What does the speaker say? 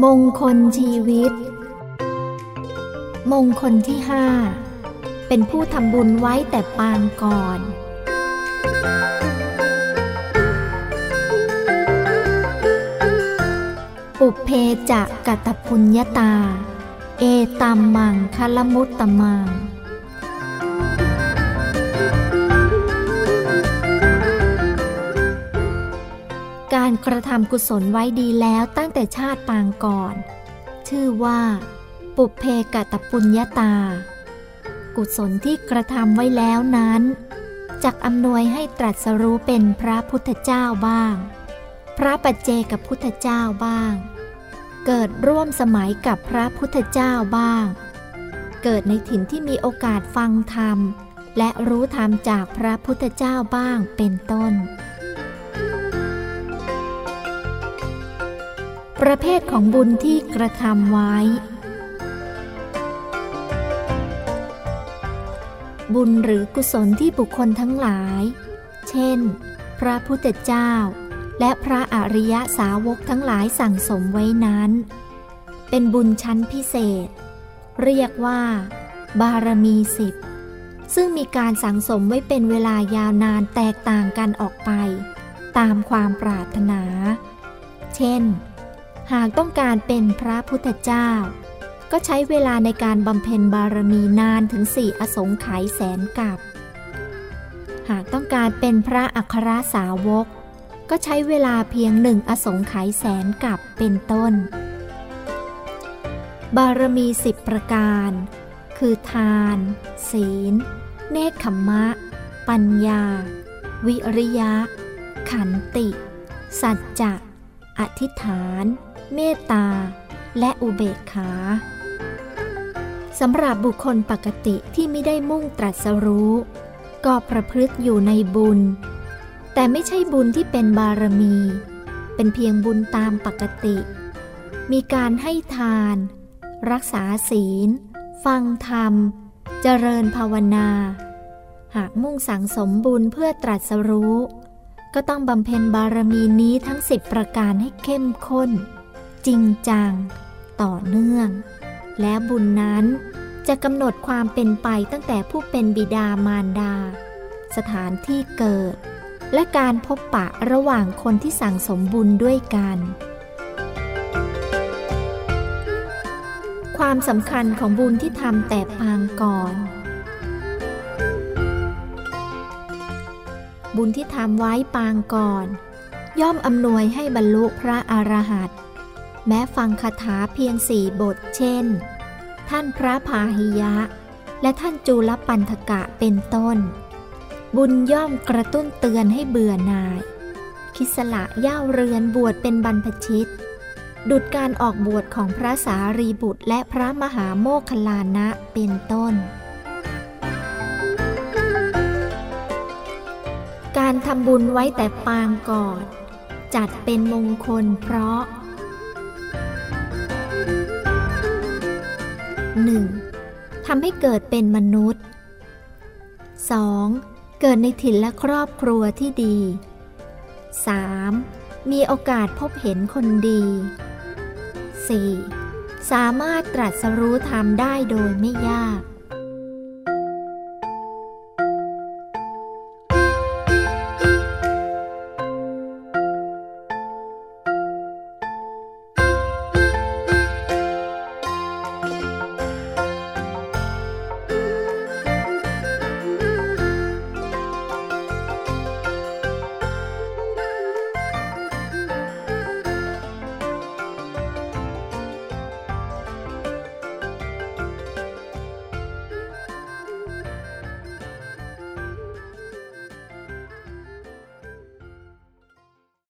มงคลชีวิต มงคลที่ห้าเป็นผู้ทำบุญไว้แต่ปางก่อน ปุเพจะกัตพุญญาตา เอตัมมังคลมุตตมัง การกระทำกุศลไว้ดีแล้วตั้งแต่ชาติปางก่อน ชื่อว่า ปุเพกะตะปุญญาตา กุศลที่กระทำไว้แล้วนั้นจักอำนวยให้ตรัสรู้เป็นพระพุทธเจ้าบ้าง พระปัจเจกับพุทธเจ้าบ้าง เกิดร่วมสมัยกับพระพุทธเจ้าบ้าง เกิดในถิ่นที่มีโอกาสฟังธรรม และรู้ธรรมจากพระพุทธเจ้าบ้างเป็นต้น ประเภทของบุญที่กระทำไว้ บุญหรือกุศลที่บุคคลทั้งหลาย เช่น พระพุทธเจ้า และพระอริยสาวกทั้งหลายสั่งสมไว้นั้น เป็นบุญชั้นพิเศษ เรียกว่า บารมีสิบซึ่งมีการสั่งสมไว้เป็นเวลายาวนานแตกต่างกันออกไป ตามความปรารถนา เช่น หากต้องการเป็นพระพุทธเจ้า ก็ใช้เวลาในการบำเพ็ญบารมีนานถึงสี่อสงไขยแสนกับ หากต้องการเป็นพระอัครสาวก ก็ใช้เวลาเพียงหนึ่งอสงไขยแสนกับเป็นต้น บารมีสิบประการ คือทาน ศีล เนคขมมะปัญญา วิริยะ ขันติ สัจจะอธิษฐาน เมตตา และอุเบกขาสำหรับบุคคลปกติที่ไม่ได้มุ่งตรัสรู้ ก็ประพฤติอยู่ในบุญ แต่ไม่ใช่บุญที่เป็นบารมี เป็นเพียงบุญตามปกติ มีการให้ทาน รักษาศีล ฟังธรรม เจริญภาวนา หากมุ่งสั่งสมบุญเพื่อตรัสรู้ ก็ต้องบำเพ็ญบารมีนี้ทั้งสิบประการให้เข้มข้น จริงจัง ต่อเนื่อง และบุญนั้นจะกำหนดความเป็นไปตั้งแต่ผู้เป็นบิดามารดา สถานที่เกิด และการพบปะระหว่างคนที่สั่งสมบุญด้วยกัน ความสำคัญของบุญที่ทำแต่ปางก่อน บุญที่ทำไว้ปางก่อน ย่อมอำนวยให้บรรลุพระอรหันต์ แม้ฟังคาถาเพียงสี่บทเช่น ท่านพระพาหิยะ และท่านจูลปันธกะเป็นต้น บุญย่อมกระตุ้นเตือนให้เบื่อหน่าย คิสละย่าเรือนบวชเป็นบรรพชิต ดุดการออกบวชของพระสารีบุตรและพระมหาโมคคลานะเป็นต้น การทำบุญไว้แต่ปางก่อน จัดเป็นมงคลเพราะ หนึ่งทำให้เกิดเป็นมนุษย์ 2. เกิดในถิ่นและครอบครัวที่ดี 3. มีโอกาสพบเห็นคนดี 4. สามารถตรัสรู้ธรรมได้โดยไม่ยาก